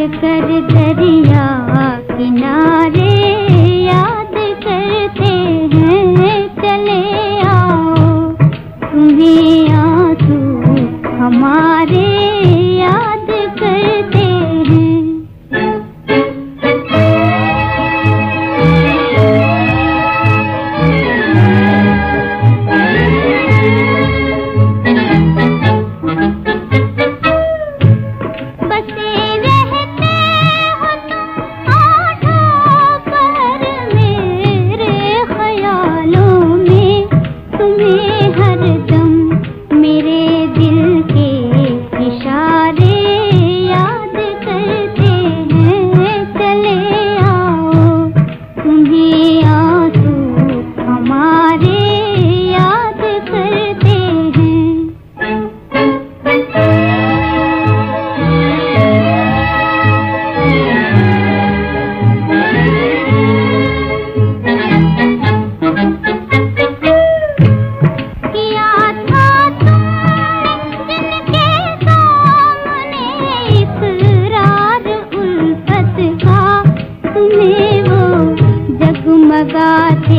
कर दरिया किनारे याद करते हैं चले आओ। तुम्हें आँसू हमारे याद करते साथ